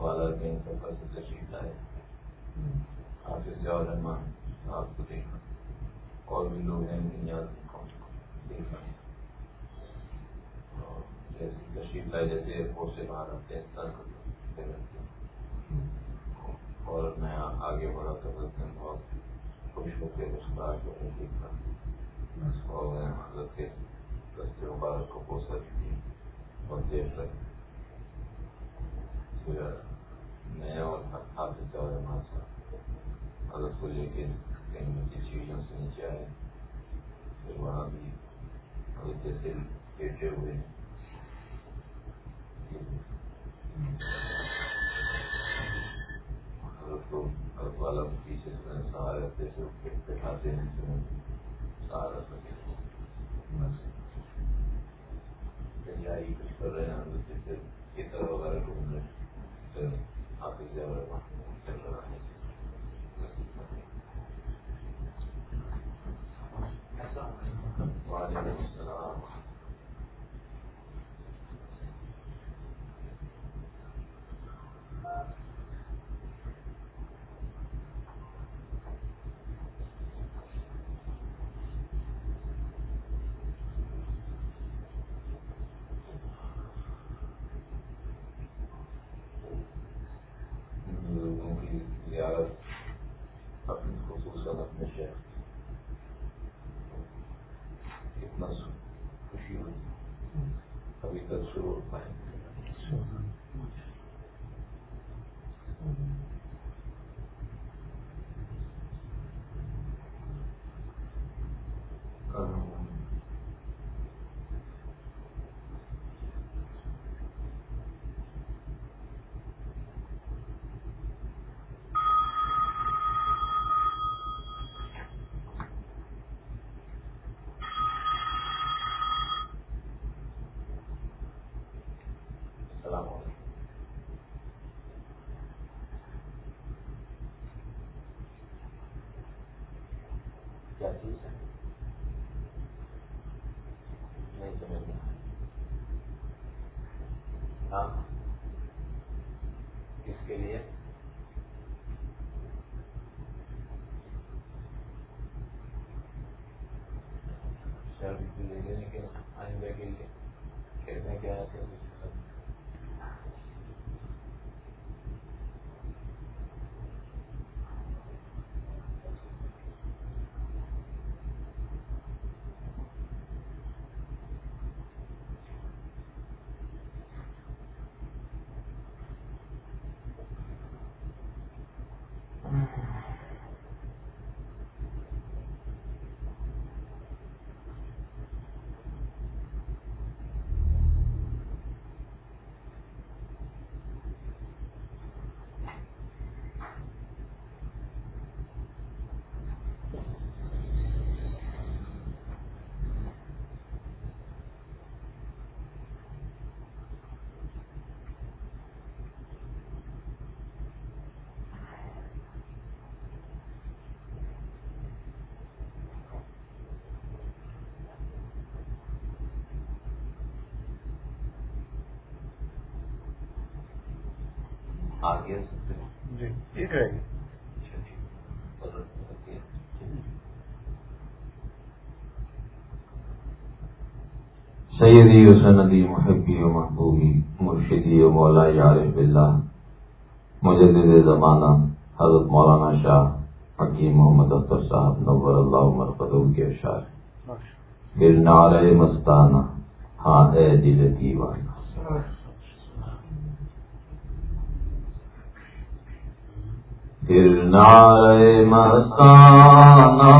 والا کے سفر سے تشریف لائے۔ حافظ جاؤ رحمان آپ کو دیکھا اور بھی لوگ ہیں دیکھ رہے ہیں جیسے تشریف لائے، جیسے ایئرپورٹ سے باہر آتے ہیں۔ اس اور میں آگے بڑھا کر بہت خوش ہو کے اس کا دیکھا۔ اور میں حضرت کے دستے مبارک کو پوسا دی اور دیر تک میں اور حافظ جاؤ رحمان صاحب حضرت کو لے کے کہیں کی سیڑھیوں سے نیچے آئے پھر وہاں بھی حضرت جیسے لیٹے ہوئے کو والا پیچھے سے سہارا جیسے ہیں سہارا سکے کچھ کر رہے ہیں جیسے وغیرہ ڈھونڈ رہے ہیں حافظ جاؤ رحمان چل رہا ہے وعلیکم السلام لوگوں کی زیارت اپنی خصوصاً اپنے شہر اتنا خوشی ہوئی ابھی تک شروع ہو پائے آگے جی ٹھیک سیدی و سندی محبی و محبوبی مرشدی و مولا یارف اللہ مجدد زمانہ حضرت مولانا شاہ حکیم محمد اختر صاحب نور اللہ عمر قدوم کے اشار گرنار مستانہ ہاں اے دل دیوانہ۔ مستانہ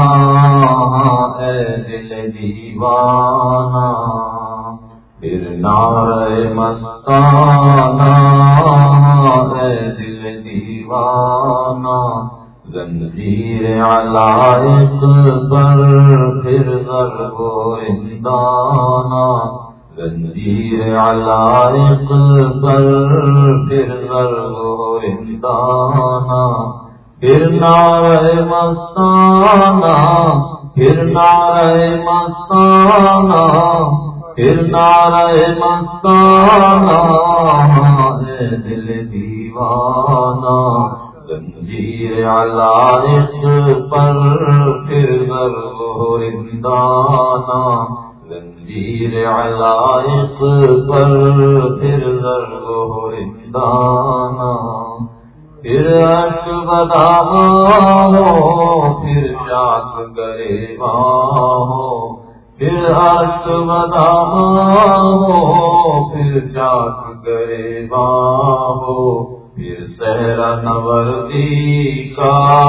ہاں اے دل دیوانہ گرنار مستانہ اے دل دیوانہ زنجیر علائق پر پھر ضرب و اندانہ زنجیر علائق پر پھر ضرب و اندانہ پھر نعرہ مستانہ، پھر نعرہ مستانہ، پھر نعرہ مستانہ ہے دل دیوانہ زنجیر علائق پر پھر ضرور رندانہ زنجیر علائق پر پھر ضرور رندانہ پھر عشق بدا ہو، پھر شاک گرے ہو۔ پھر عشق بدا ہو، پھر شاک گرے ہو۔ پھر سہرا نوردی کا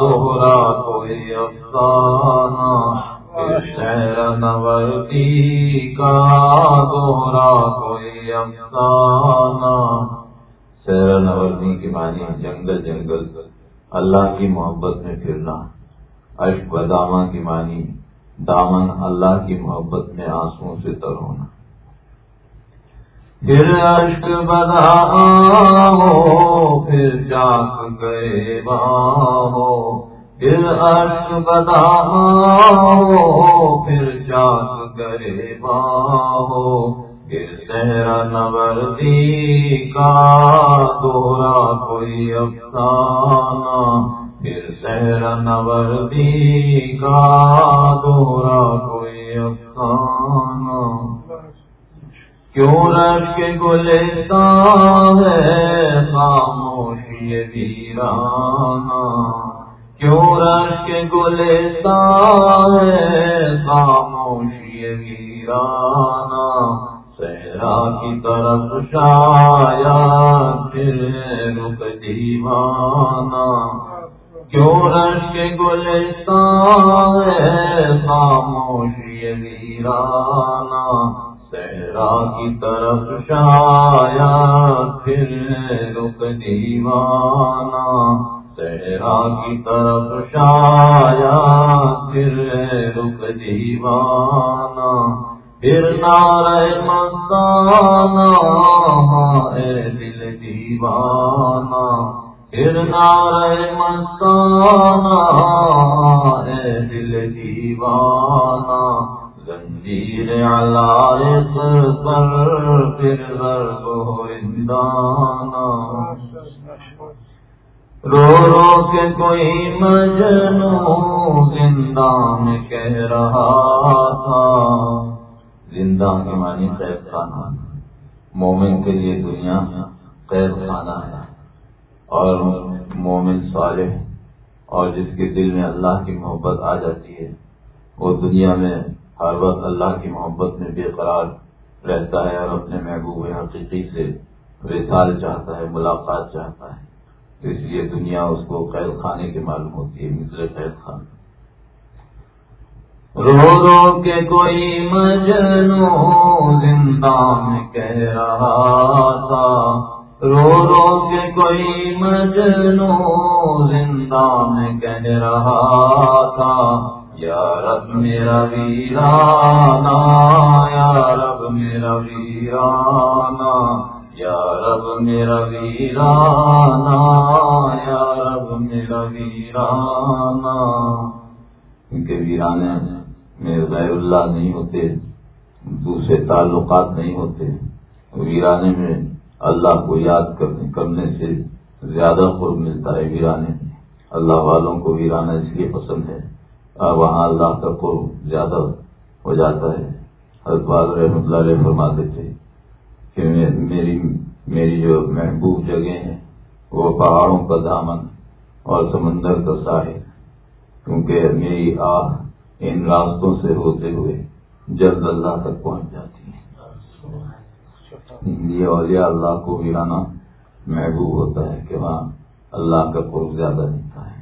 دوہرا کوئی افسانہ۔ پھر سہرا نوردی کا دوہرا کوئی افسانہ نوردی کے معنی جنگل جنگل اللہ کی محبت میں پھرنا اشک و داما کی معنی دامن اللہ کی محبت میں آنسو سے تر ہونا پھر اشک بدا ہو پھر جاگ گئے ہو پھر اشک بدا ہو پھر جاگ گئے ہو تیرا نوردی کا دوہرا کوئی افسانہ، پھر تیرا نوردی کا دوہرا کوئی افسانہ۔ کیوں رش کے گلستان ہے؟ خاموشی ویرانہ کیوں رش کے گلستان ہے، خاموشی ویرانہ، صحرا کی طرف شایا پھر رک دیوانہ۔ کیوں رش کے گلستان ہے، خاموشی ویرانہ، صحرا کی طرف شایا پھر رک دیوانہ۔ صحرا کی طرف شایا، پھر رک دیوانہ، پھر نعرہ مستانہ اے دل دیوانہ، پھر نعرہ مستانہ اے دل دیوانہ، زنجیر علائق پر، پھر ضرب ہو اندانہ رو رو کے کوئی مجنو زندہ میں کہہ رہا تھا۔ زندہ کے معنی قید خانہ۔ مومن کے لیے دنیا قید خانہ ہے۔ اور مومن صالح، اور جس کے دل میں اللہ کی محبت آ جاتی ہے، وہ دنیا میں ہر وقت اللہ کی محبت میں بے قرار رہتا ہے اور اپنے محبوب حقیقی سے رسال چاہتا ہے، ملاقات چاہتا ہے۔ اس لیے دنیا اس کو قید خانے کے معلوم ہوتی ہے مثل قید خان۔ رو رو کے کوئی مجنو زندہ میں کہہ رہا تھا۔ رو رو کے کوئی مجنو زندہ میں کہہ رہا تھا۔ یا رب میرا ویرانا یا رب میرا ویرانا یا رب میرا ویرانا یا رب میرا ویرانا ان کے ویرانے میں غیر اللہ نہیں ہوتے، دوسرے تعلقات نہیں ہوتے۔ ویرانے میں اللہ کو یاد کرنے سے زیادہ خود ملتا ہے ویرانے۔ میں اللہ والوں کو ویرانا اس لیے پسند ہے۔ اور وہاں اللہ کا قرب زیادہ ہو جاتا ہے۔ حضرت رحمۃ اللہ علیہ فرماتے تھے کہ میری میری جو محبوب جگہ ہیں، وہ پہاڑوں کا دامن اور سمندر کا ساحل، کیونکہ میری آہ ان راستوں سے ہوتے ہوئے جلد اللہ تک پہنچ جاتی ہے یہ اولیاء اللہ کو ویرانا محبوب ہوتا ہے کہ وہاں اللہ کا قرب زیادہ ملتا ہے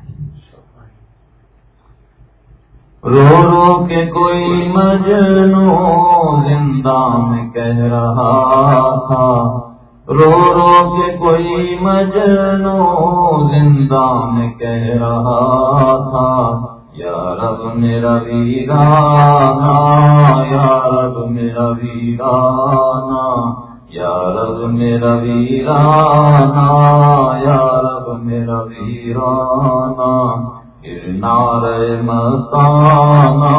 رو رو کے کوئی مجنو زندہ میں کہہ رہا تھا۔ رو رو کے کوئی مجنو زندہ میں کہہ رہا تھا۔ یا رب میرا ویرانا یا رب میرا ویرانا یا رب میرا ویرانا یا رب میرا ویرانا نار مستانہ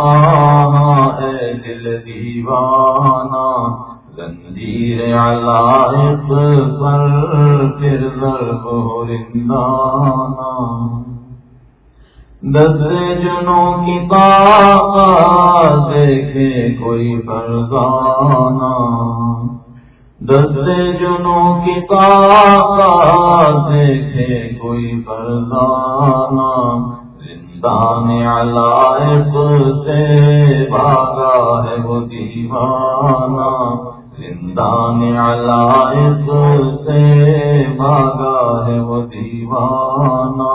اے دل دیوانہ زنجیر علائق پر پھر ضرب ہو رندانہ دس جنوں کی طاقت دیکھے کوئی فرزانہ دس جنوں کی طاقت دیکھے کوئی فرزانہ زندان علائق سے بھاگا ہے وہ دیوانہ۔ زندان علائق سے بھاگا ہے وہ دیوانہ۔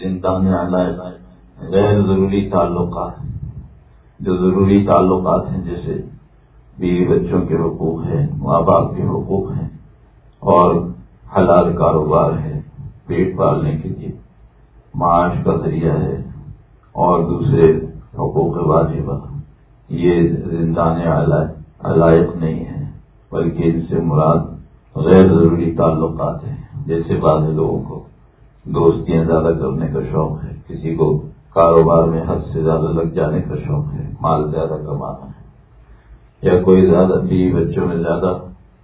زندان علائق غیر ضروری تعلقات جو ضروری تعلقات ہیں، جیسے بیوی بچوں کے حقوق ہیں، ماں باپ کے حقوق ہیں، اور حلال کاروبار ہے پیٹ پالنے کے لیے۔ معاش کا ذریعہ ہے اور دوسرے حقوق واجبہ یہ زندان علائق نہیں ہے بلکہ ان سے مراد غیر ضروری تعلقات ہیں۔ جیسے بعض لوگوں کو دوستیاں زیادہ کرنے کا شوق ہے، کسی کو کاروبار میں حد سے زیادہ لگ جانے کا شوق ہے، مال زیادہ کمانا ہے۔ یا کوئی زیادہ بیوی بچوں میں زیادہ،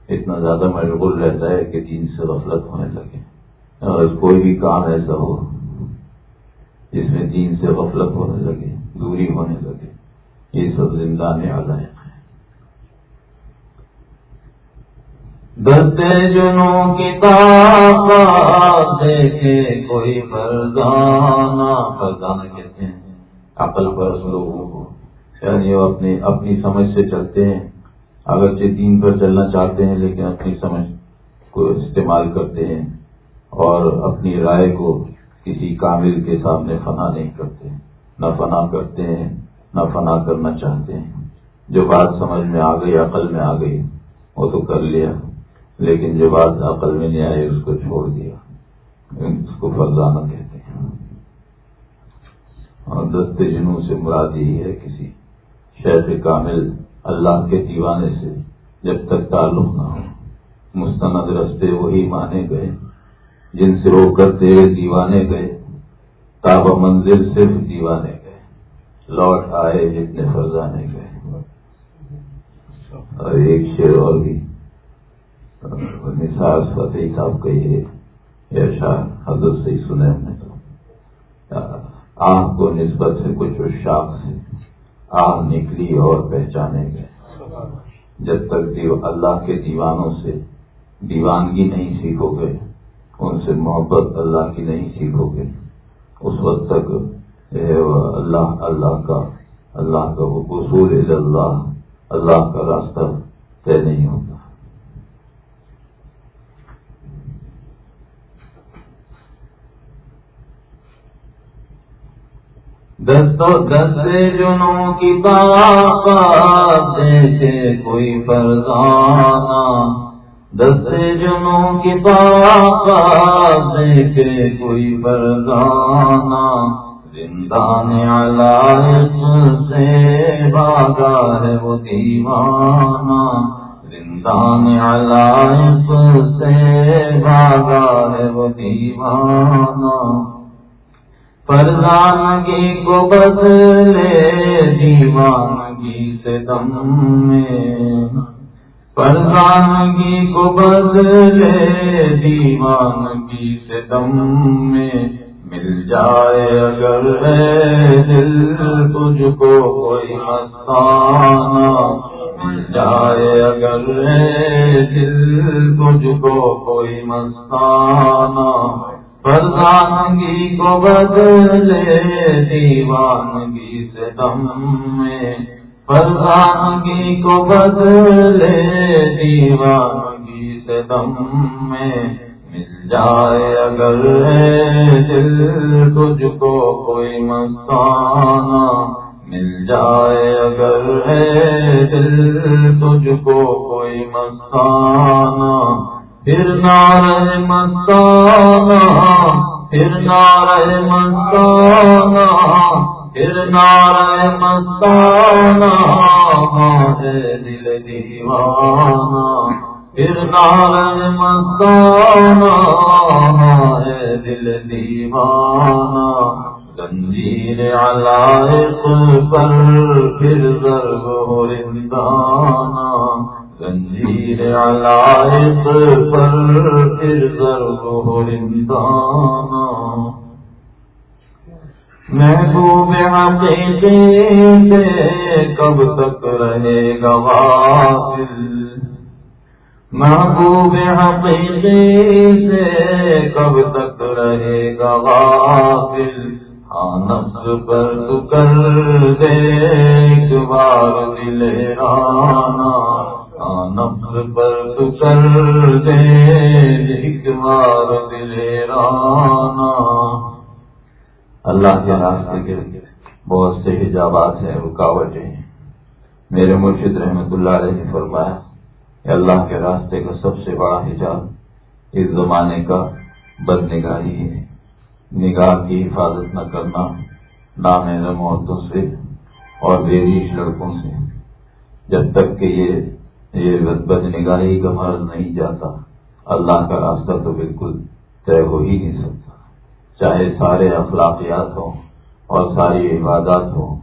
اتنا زیادہ مشغول رہتا ہے کہ دین سے غفلت ہونے لگے۔ اگر کوئی بھی کام ایسا ہو جس میں دین سے غفلت ہونے لگے، دوری ہونے لگے، یہ سب زندہ نے ہے دستے جنوں کی طاقت دیکھے، کوئی فرزانہ فرزانہ کہتے ہیں۔ عقل پر لوگوں کو یعنی وہ اپنی اپنی سمجھ سے چلتے ہیں۔ اگرچہ دین پر چلنا چاہتے ہیں، لیکن اپنی سمجھ کو استعمال کرتے ہیں اور اپنی رائے کو کسی کامل کے سامنے فنا نہیں کرتے، نہ فنا کرتے ہیں، نہ فنا کرنا چاہتے ہیں۔ جو بات سمجھ میں آ گئی، عقل میں آ گئی، وہ تو کر لیا۔ لیکن جو بات عقل میں نہیں آئی، اس کو چھوڑ دیا۔ اس کو فرزانہ کہتے ہیں۔ اور دستے جنوں سے مراد یہی ہے کسی شیخ کامل اللہ کے دیوانے سے جب تک تعلق نہ ہو۔ مستند رستے وہی مانے گئے۔ جن سے رو کر تیرے دیوانے گئے تابہ منزل صرف دیوانے گئے۔ لوٹ آئے جتنے فرزانے گئے۔ اور ایک شیر اور بھی۔ نثار فتح صاحب کا یہ شاہ حضرت سے ہی سنے ہم نے تو۔ آنکھ کو نسبت سے کچھ شاخ سے آہ نکلی اور پہچانے گئے۔ جب تک اللہ کے دیوانوں سے دیوانگی نہیں سیکھو گے ان سے محبت اللہ کی نہیں سیکھو گے اس وقت تک اللہ اللہ کا اللہ کا حصول اللہ اللہ کا راستہ طے نہیں ہوتا۔ دستو دس جنوں کی طاقت دیکھے کوئی فرزانہ۔ دس جنوں کی طاقت دیکھے کوئی فرزانہ، زندان علائق سے بھاگا ہے وہ دیوانہ۔ زندان علائق سے بھاگا ہے وہ دیوانہ۔ فرزانگی کو بدلے دیوانگی سے دم میں۔ فرزانگی کو بدلے دیوانگی سے دم میں مل جائے۔ اگر ہے دل، تجھ کو کوئی مستانہ مل جائے۔ اگر ہے دل، تجھ کو کوئی مستانہ پردانگی کو بدلے دیوانگی سے دم میں پردانگی کو بدلے دیوانگی سے دم میں مل جائے اگر دل تجھ کو کوئی مستانہ مل جائے اگر دل تجھ کو کوئی مستانہ پھر نار مستانہ پھر نار مستانہ پھر نار مستانہ ہے دل دیوانہ، پھر نار مستانہ ہے دل دیوانہ۔ زنجیر علائق پر پھر ضرب ہو رندانا زنجیر علائق پر پھر ضرب ہو محبوب حقیقی سے کب تک رہے گا غافل؟ محبوب حقیقی سے کب تک رہے گا غافل؟ ہاں نفس پر تو کر دے ایک بار دل رانا ہاں نفس پر تو کر دے ایک بار دل رانا۔ اللہ کے راستے کے بہت سے حجابات ہیں، رکاوٹیں ہیں۔ میرے مرشد رحمت اللہ علیہ نے فرمایا کہ اللہ کے راستے کا سب سے بڑا حجاب اس زمانے کا بد نگاہی ہے۔ نگاہ کی حفاظت نہ کرنا نام عورتوں سے اور بیریش لڑکوں سے۔ جب تک کہ یہ یہ بد نگاہی کا مرض نہیں جاتا، اللہ کا راستہ تو بالکل طے ہو ہی نہیں سکتا۔ چاہے سارے اخلاقیات ہوں اور ساری عبادات ہوں،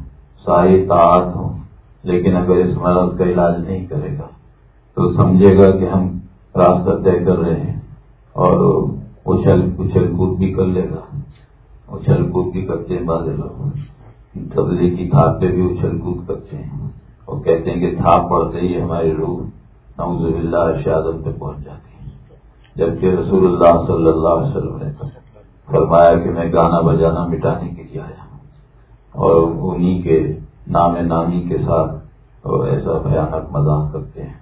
ساری طاعت ہوں، لیکن اگر اس مرض کا علاج نہیں کرے گا، تو سمجھے گا کہ ہم راستہ طے کر رہے ہیں اور اچھل اچھل کود بھی کر لے گا۔ اچھل کود بھی کرتے ہیں بادل لوگ۔ تبلی کی تھاپ پہ بھی اچھل کود کرتے ہیں۔ اور کہتے ہیں کہ تھاپ پڑتے ہی ہماری روح نوز اللہ شہادت پہ پہنچ جاتی ہے۔ جبکہ رسول اللہ صلی اللہ علیہ وسلم نے فرمایا کہ میں گانا بجانا مٹانے کے لیے آیا اور انہیں کے نام نامی کے ساتھ ایسا بھیانک مذاق کرتے ہیں۔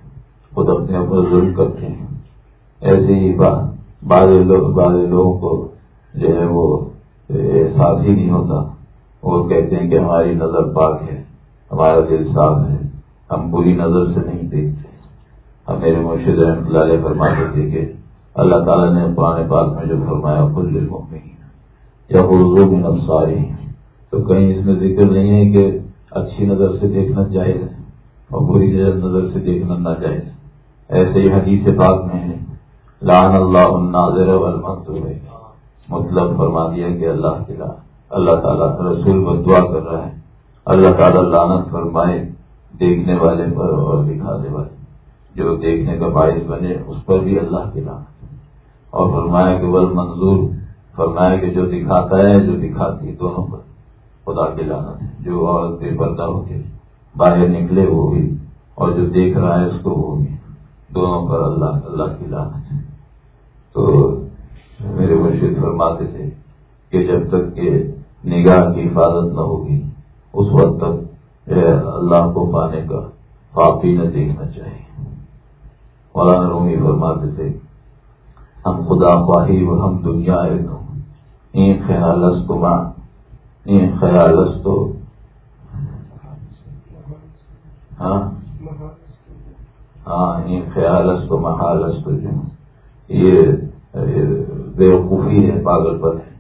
خود اپنے اوپر ظلم کرتے ہیں۔ ایسے ہی بعض لوگوں کو جو ہے وہ احساس ہی نہیں ہوتا۔ وہ کہتے ہیں کہ ہماری نظر پاک ہے، ہمارا دل صاف ہے، ہم بری نظر سے نہیں دیکھتے۔ ہم میرے مرشد رحمۃ اللہ علیہ فرماتے تھے کہ اللہ تعالیٰ نے پرانے پاک میں جو فرمایا خود لوگوں میں یا اردو میں نفساری تو کہیں اس میں ذکر نہیں ہے کہ اچھی نظر سے دیکھنا جائز ہے اور بری نظر سے دیکھنا نہ جائز ایسے ہی حدیث پاک میں ہے لان اللہ الناظر والمنظور مطلب فرما دیا کہ اللہ کے اللہ تعالیٰ رسول بدعا کر رہا ہے۔ اللہ تعالیٰ لانت فرمائے دیکھنے والے پر اور دکھانے والے۔ جو دیکھنے کا باعث بنے، اس پر بھی اللہ کی لانت اور فرمایا کہ بل منظور فرمایا کہ جو دکھاتا ہے، جو دکھاتی دونوں پر۔ خدا کی لانت ہے۔ جو عورت بے پردہ ہوتی باہر نکلے وہ بھی، اور جو دیکھ رہا ہے، اس کو وہ بھی۔ دونوں پر اللہ اللہ کی لانت ہے۔ تو میرے مرشد فرماتے تھے کہ جب تک کہ نگاہ کی حفاظت نہ ہوگی، اس وقت تک اللہ کو پانے کا پاپی نہ دیکھنا چاہیے۔ مولانا رومی فرماتے تھے ہم خدا خواہی و ہم دنیا آئے این خیالس کو ماں۔ این خیالس تو ہاں؟ ہاں خیالس تو محالس تو جو۔ یہ بیوقوفی ہے، پاگل پن ہے۔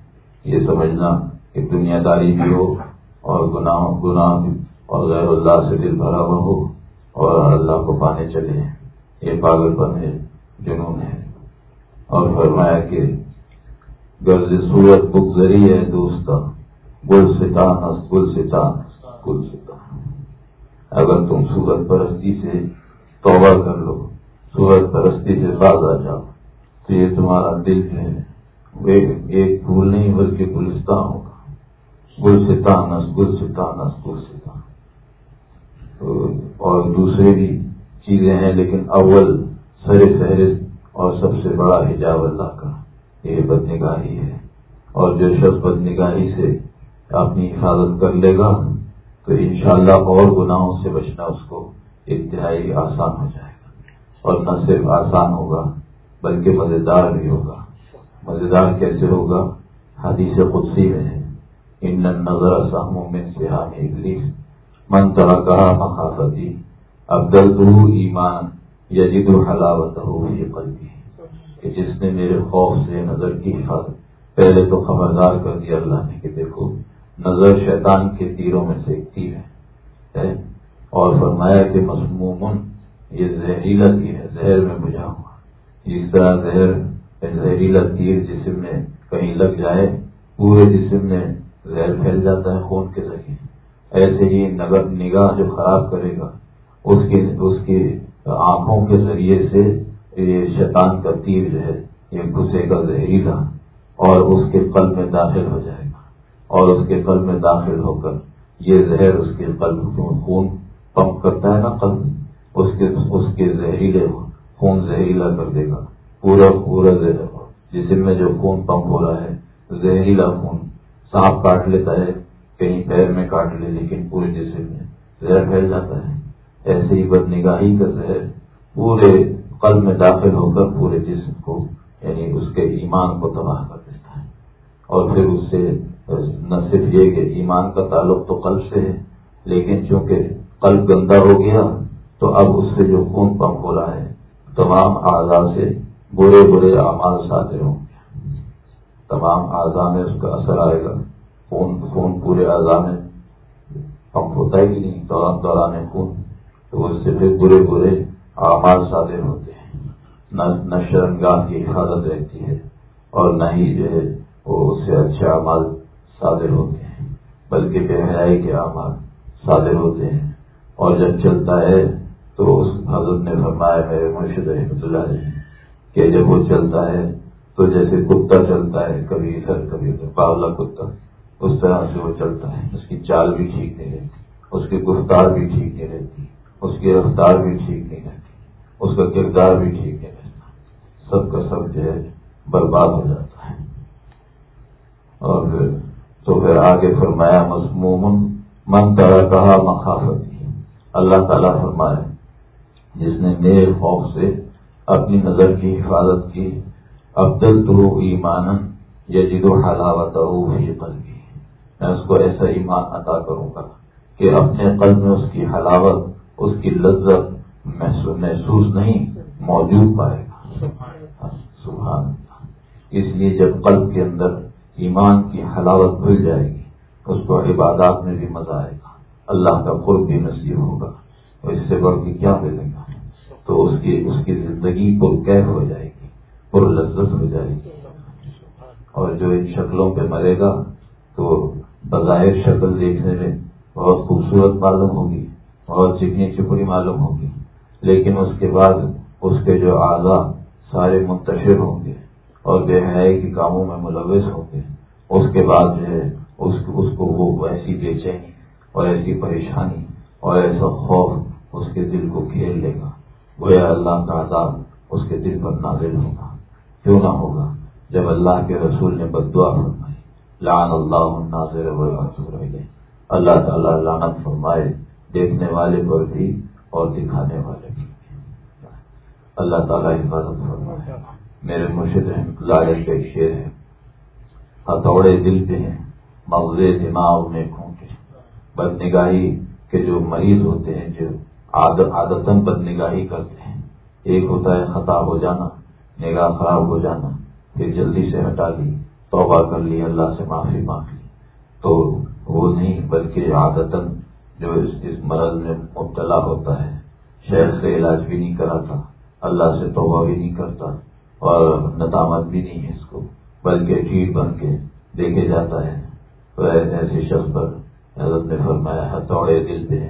یہ سمجھنا کہ دنیا داری بھی ہو اور گناہ گناہ اور غیر اللہ سے دل بھرا ہوا ہو اور اللہ کو پانے چلے۔ ہیں یہ پاگل پن ہے، جنون ہے۔ اور فرمایا کہ غرض صورت بکزری ہے دوست گل ستان گل ستان گل ستان اگر تم سورت پرستی سے توبہ کر لو سورج پرستی سے باز آ جاؤ، تو یہ تمہارا دل ہے۔ ایک پھول نہیں، بلکہ گلستان ہوگا۔ گل سے تانس گل سے تانس گل سے اور دوسرے بھی چیزیں ہیں، لیکن اول سر فہرست اور سب سے بڑا حجاب اللہ کا یہ بد نگاہی ہے۔ اور جو شخص بد نگاہی سے اپنی حفاظت کر لے گا، تو انشاءاللہ اور گناہوں سے بچنا اس کو انتہائی آسان ہو جائے گا۔ اور نہ صرف آسان ہوگا، بلکہ مزیدار بھی ہوگا۔ مزیدار کیسے ہوگا؟ حدیث قدسی میں ہے۔ ان نظر ساموں میں سیاح ابلیس، من طرح کہا مخافتی ابدل دو ایمان یجد حلاوت ہو یہ قلبی۔ کہ جس نے میرے خوف سے نظر کی حفاظت، پہلے تو خبردار کر دیا اللہ نے کہ دیکھو، نظر شیطان کے تیروں میں سے ایک تیر ہے اور فرمایا کہ مصمومن یہ زہریلا تیر ہے، زہر میں بجھا ہوا۔ جس طرح زہر زہریلا تیر جسم میں کہیں لگ جائے پورے جسم میں زہر پھیل جاتا ہے، خون کے ذریعے۔ ایسے ہی نگر نگاہ جو خراب کرے گا، اس کی اس کی آنکھوں کے ذریعے سے یہ شیطان کا تیر جو ہے، یہ گھسے گا زہریلا اور اس کے قلب میں داخل ہو جائے گا۔ اور اس کے قلب میں داخل ہو کر یہ زہر اس کے قلب خون پمپ کرتا ہے نا، قلب۔ اس کے اس کے زہریلے خون زہریلا کر دے گا۔ پورا پورا جسم میں جو خون پمپ ہو رہا ہے، زہریلا خون سانپ کاٹ لیتا ہے، کہیں پیر میں کاٹ لے، لیکن پورے جسم میں زہر پھیل جاتا ہے۔ ایسے ہی بد نگاہی کا زہر پورے قلب میں داخل ہو کر پورے جسم کو یعنی اس کے ایمان کو تباہ کر دیتا ہے۔ اور پھر اس سے، نہ صرف یہ کہ ایمان کا تعلق تو قلب سے ہے، لیکن چونکہ قلب گندا ہو گیا، تو اب اس سے جو خون پمپ ہو رہا ہے، تمام اعضاء سے برے برے اعمال ساتھ ہوں گے۔ تمام اعضاء میں اس کا اثر آئے گا۔ خون خون پورے اعضاء میں پمپ ہوتا ہے کہ نہیں، دوران دوران خون، تو اس سے پھر برے برے آواز صادر ہوتے ہیں۔ نہ شرمگاہ کی حفاظت رہتی ہے اور نہ ہی جو ہے وہ اس سے اچھے اعمال صادر ہوتے ہیں، بلکہ بے حیائی کے اعمال صادر ہوتے ہیں۔ اور جب چلتا ہے تو اس حضرت نے فرمایا، میرے مرشد رحمۃ اللہ نے کہ جب وہ چلتا ہے تو جیسے کتا چلتا ہے، کبھی ادھر کبھی ادھر پاولا کتا، اس طرح سے وہ چلتا ہے۔ اس کی چال بھی ٹھیک نہیں رہتی، اس کی گفتار بھی ٹھیک نہیں رہتی، اس کی رفتار بھی ٹھیک نہیں رہتی۔ اس کا کردار بھی ٹھیک نہیں رہتا سب کا سب جو ہے برباد ہو جاتا ہے۔ اور پھر تو پھر آگے فرمایا مضمومن من طرح کہا مخافت اللہ تعالیٰ فرمایا، جس نے میرے خوف سے اپنی نظر کی حفاظت کی ابدل تو ایمان یا جدو حلاوت ہی قلبی میں اس کو ایسا ایمان عطا کروں گا کہ اپنے قلب میں اس کی حلاوت، اس کی لذت محسوس نہیں، موجود پائے گا۔ سبحان اس لیے جب قلب کے اندر ایمان کی حلاوت بھول جائے گی، اس کو عبادات میں بھی مزہ آئے گا۔ اللہ کا قرب بھی نصیب ہوگا۔ اور اس سے بڑھ کے کیا ملے گا؟ تو اس کی اس کی زندگی پر قید ہو جائے گی پر لذت ہو جائے گی۔ اور جو ان شکلوں پہ مرے گا، تو بظاہر شکل دیکھنے میں بہت خوبصورت معلوم ہوگی اور چکنی چپڑی معلوم ہوگی۔ لیکن اس کے بعد اس کے جو اعضا سارے منتشر ہوں گے اور بے حیائی کے کاموں میں ملوث ہوں گے، اس کے بعد جو ہے اس اس کو وہ ایسی بے چینی اور ایسی پریشانی اور ایسا خوف اس کے دل کو گھیر لے گا۔ گویا اللہ کا عذاب اس کے دل پر نازل ہوگا۔ کیوں نہ ہوگا؟ جب اللہ کے رسول نے بدعا فرمائی لان اللہ ناظر اللہ تعالیٰ لانت فرمائے، دیکھنے والے پر بھی اور دکھانے والے اللہ تعالیٰ حفاظت فرمائے میرے مرشد اللہ علیہ کے شیر ہیں۔ ہتھوڑے دل پہ ہیں مغز دماغ میں کھونکے بد نگاہی کے جو مریض ہوتے ہیں، جو عادتن بد نگاہی کرتے ہیں۔ ایک ہوتا ہے خطا ہو جانا، نگاہ خراب ہو جانا، پھر جلدی سے ہٹا لی، توبہ کر لی، اللہ سے معافی مانگ لی۔ تو وہ نہیں، بلکہ عادتن جو اس مرض میں مبتلا ہوتا ہے۔ شہر سے علاج بھی نہیں کراتا۔ اللہ سے توبہ بھی نہیں کرتا اور ندامت بھی نہیں ہے اس کو، بلکہ ٹھیک بن کے دیکھے جاتا ہے۔ تو ایسے شخص پر حضرت نے فرمایا، ہتھوڑے دل پہ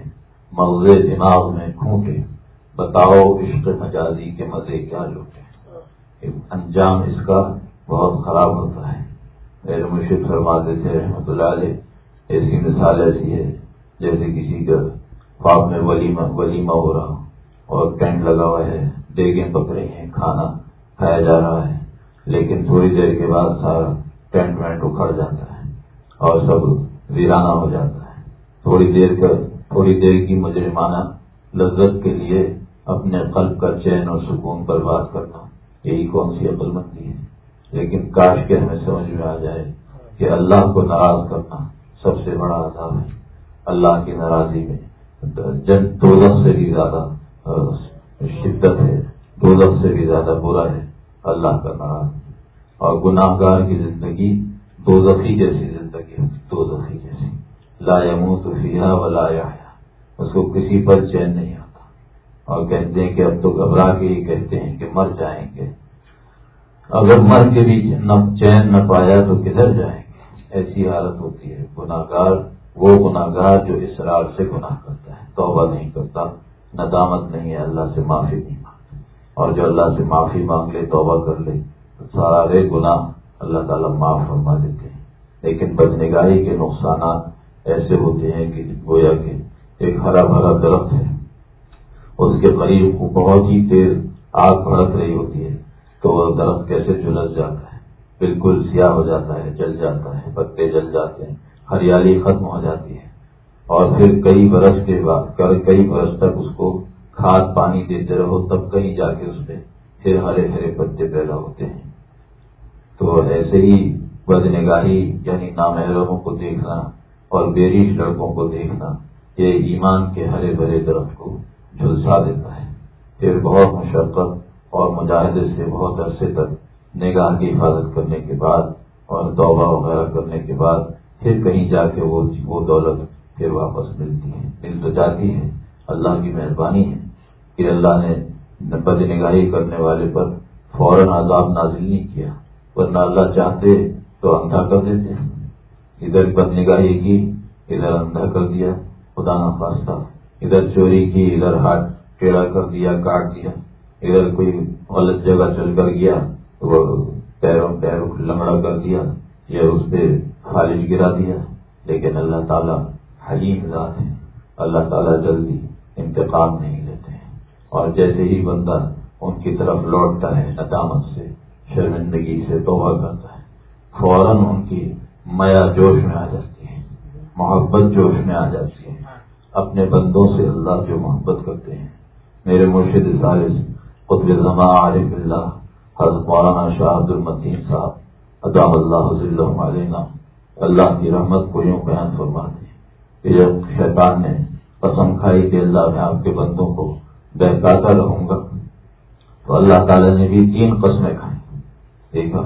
مغز دماغ میں کھونٹے، بتاؤ عشق مجازی کے مزے کیا لوٹے۔ انجام اس کا بہت خراب ہوتا ہے۔ میرے مشرق فرما دیتے رحمت اللہ علیہ، ایسی مثال ایسی ہے، جیسے کسی کا خواب میں ولیمہ ولیمہ ہو رہا اور ٹینٹ لگا ہوا ہے۔ دیگیں پک رہی ہیں، کھانا کھایا جا رہا ہے، لیکن تھوڑی دیر کے بعد سارا ٹینٹ وینٹ اکھڑ جاتا ہے اور سب ویرانہ ہو جاتا ہے۔ تھوڑی دیر کا، تھوڑی دیر کی مجرمانہ لذت کے لیے اپنے قلب کا چین اور سکون پر بات کرنا یہی کون سی عقل مندی ہے؟ لیکن کاش کے ہمیں سمجھ میں آ جائے کہ اللہ کو ناراض کرنا سب سے بڑا عذاب ہے۔ اللہ کی ناراضی میں جن دوزخ سے بھی زیادہ شدت ہے، دوزخ سے بھی زیادہ برا ہے۔ اللہ کا ناراض اور گناہ گار کی زندگی دوزخی جیسی زندگی دوزخی جیسی۔ لا تو فیا و لایا اس کو کسی پر چین نہیں آتا۔ اور کہتے ہیں کہ اب تو گھبرا کے ہی کہتے ہیں کہ مر جائیں گے۔ اگر مر کے بھی چین نہ پایا تو کدھر جائیں گے؟ ایسی حالت ہوتی ہے۔ گناگار وہ گناگار جو اسرار سے گناہ کرتا ہے، توبہ نہیں کرتا۔ ندامت نہیں ہے، اللہ سے معافی نہیں مانگتا اور جو اللہ سے معافی مانگ لے، توبہ کر لے، تو سارے گناہ اللہ تعالیٰ معاف فرما دیتے ہیں۔ لیکن بدنگاہی کے نقصانات ایسے ہوتے ہیں کہ گویا کہ ایک ہرا بھرا درخت ہے۔ اس کے قریب بہت ہی تیز آگ بھڑک رہی ہوتی ہے، تو وہ درخت کیسے جلس جاتا ہے؟ بالکل سیاہ ہو جاتا ہے، جل جاتا ہے، پتے جل جاتے ہیں، ہریالی ختم ہو جاتی ہے۔ اور پھر کئی برس کے بعد کئی برس تک اس کو کھاد پانی دیتے رہو، تب کہیں جا کے اس پہ پھر ہرے ہرے پتے پیدا ہوتے ہیں۔ تو ایسے ہی بد نگاہی یعنی نامحرموں کو دیکھنا اور بیریش لڑکوں کو دیکھنا، یہ ایمان کے ہرے بھرے درخت کو جھلسا دیتا ہے۔ پھر بہت مشقت اور مجاہدے سے بہت عرصے تک نگاہ کی حفاظت کرنے کے بعد اور توبہ وغیرہ کرنے کے بعد پھر کہیں جا کے وہ دولت پھر واپس ملتی ہے مل تو جاتی ہے اللہ کی مہربانی ہے۔ کہ اللہ نے بد نگاہی کرنے والے پر فوراً عذاب نازل نہیں کیا، ورنہ اللہ چاہتے تو اندھا کر دیتے۔ ادھر بد نگاہی کی، ادھر اندھا کر دیا، خدا نخواستہ ادھر چوری کی، ادھر ہاتھ ٹیڑھا کر دیا، کاٹ دیا۔ ادھر کوئی غلط جگہ چل کر گیا، وہ پیروں پیر لنگڑا کر دیا، یا اس پہ خالج گرا دیا۔ لیکن اللہ تعالیٰ حلیم ذات ہے اللہ تعالیٰ جلدی انتقام نہیں لیتے ہیں۔ اور جیسے ہی بندہ ان کی طرف لوٹتا ہے، ندامت سے، شرمندگی سے توبہ کرتا ہے، فوراً ان کی میا جوش میں آ جاتی ہے، محبت جوش میں آ جاتی ہے۔ اپنے بندوں سے اللہ جو محبت کرتے ہیں۔ میرے مرشد ثالث قطب زما عارف اللہ حضرت مولانا شاہ عبد المدین صاحب ادام اللہ علیہ اللہ کی رحمت کو یوں بیان فرماتے کہ جب شیطان نے قسم کھائی کہ اللہ میں آپ کے بندوں کو بہتاتا رہوں گا۔ تو اللہ تعالی نے بھی تین قسمیں کھائیں۔ دیکھا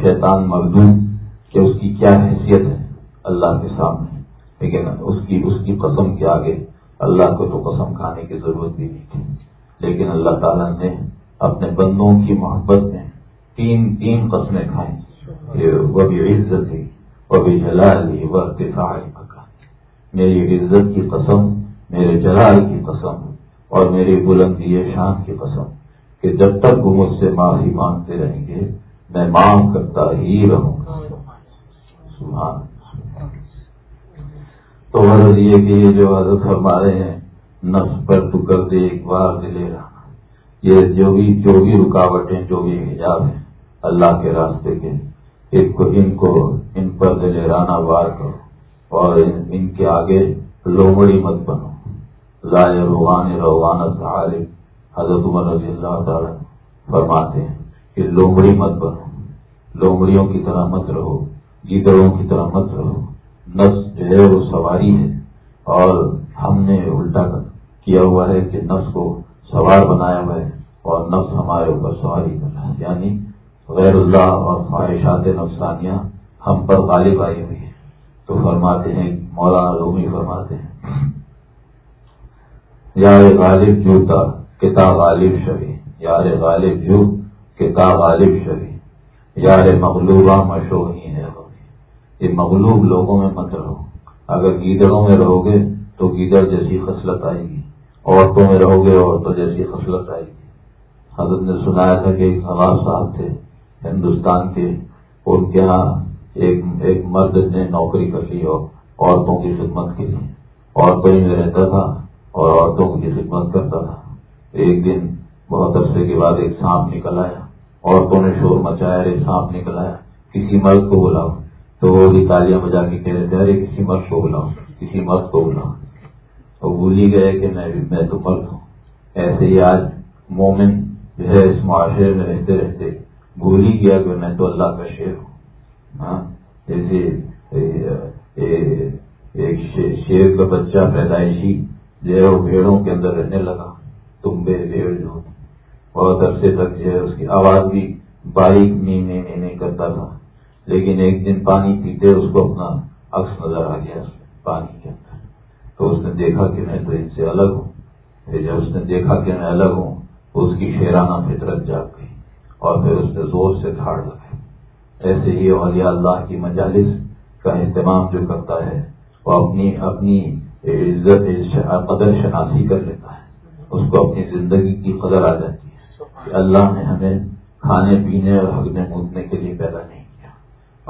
شیطان مردوم کہ اس کی کیا حیثیت ہے اللہ کے سامنے، لیکن اس کی اس کی قسم کے آگے اللہ کو تو قسم کھانے کی ضرورت بھی نہیں تھی۔ لیکن اللہ تعالیٰ نے اپنے بندوں کی محبت میں تین تین قسمیں کھائیں۔ وہ بھی عزت تھی وہ بھی جلال لی وہ پکا میری عزت کی قسم، میرے جلال کی قسم اور میری بلندی شان کی قسم کہ جب تک وہ مجھ سے معافی مانگتے رہیں گے، میں معاف کرتا ہی رہوں گا۔ سبحان تو غرض یہ کہ یہ جو حضرت فرما رہے ہیں، نفس پر تو کر دے ایک بار دلے رہا یہ جو بھی جو بھی رکاوٹیں جو بھی حجاب ہیں۔ اللہ کے راستے کے کو، ان کو، ان پر دلے رانا وار کرو اور ان کے آگے لومڑی مت بنو۔ لائے روحان روحانت عالم حضرت عمر رضی اللہ تعالی فرماتے ہیں کہ لومڑی مت بنو۔ لومڑیوں کی طرح مت رہو گیدڑوں کی طرح مت رہو۔ نفس جو ہے وہ سواری ہے اور ہم نے الٹا کیا ہوا ہے کہ نفس کو سوار بنایا ہوا ہے اور نفس ہمارے اوپر سواری کر رہا ہے۔ یعنی غیر اللہ اور خواہشات نفسانیہ ہم پر غالب آئی ہوئی تو فرماتے ہیں مولانا رومی فرماتے ہیں۔ یار غالب جوتا کتاب غالب شبی۔ یار غالب جو، کتاب غالب شبی۔ یار مغلوبہ مشہوری ہے۔ یہ مغلوب لوگوں میں مت رہو۔ اگر گیدڑوں میں رہو گے تو گیدڑ جیسی خصلت آئے گی۔ عورتوں میں رہو گے، عورتوں جیسی خصلت آئے گی۔ حضرت نے سنایا تھا کہ ایک نواز صاحب تھے، ہندوستان کے، ان کے ہاں ایک ایک مرد نے نوکری کر لی اور عورتوں کی خدمت کے لیے۔ عورتوں میں رہتا تھا اور عورتوں کی خدمت کرتا تھا۔ ایک دن بہت عرصے کے بعد ایک سانپ نکل آیا۔ عورتوں نے شور مچایا، ایک سانپ نکل آیا۔ کسی مرد کو بلاؤ۔ تو وہ بھی تالیاں بجا کے کہہ رہے تھے، ارے، کسی مرد کو بلاؤ، کسی مرد کو بلاؤ۔ وہ بھول ہی گئے کہ میں میں تو مرد ہوں۔ ایسے ہی آج مومن جو ہے اس معاشرے میں رہتے رہتے بھول ہی گیا کہ میں تو اللہ کا شیر ہوں۔ ہاں؟ جیسے ایک شیر کا بچہ پیدائشی جو ہے وہ بھیڑوں کے اندر رہنے لگا تم بے بھیڑ جو بہت عرصے تک جو ہے اس کی آواز بھی باریک نہیں کرتا تھا لیکن ایک دن پانی پیتے اس کو اپنا عکس نظر آ گیا، پانی کے اندر۔ تو اس نے دیکھا کہ میں تو ان سے الگ ہوں۔ پھر جب اس نے دیکھا کہ میں الگ ہوں اس کی شیرانہ فطرت جاگ گئی اور پھر اس نے زور سے کھاڑ لگائی۔ ایسے ہی اولیاء اللہ کی مجالس کا اہتمام جو کرتا ہے، وہ اپنی اپنی عزت، قدر شناسی کر لیتا ہے۔ اس کو اپنی زندگی کی قدر آ جاتی ہے۔ کہ اللہ نے ہمیں کھانے، پینے اور ہگنے مودنے کے لیے پیدا نہیں کیا۔